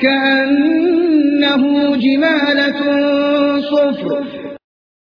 كأنه جمالة صفر.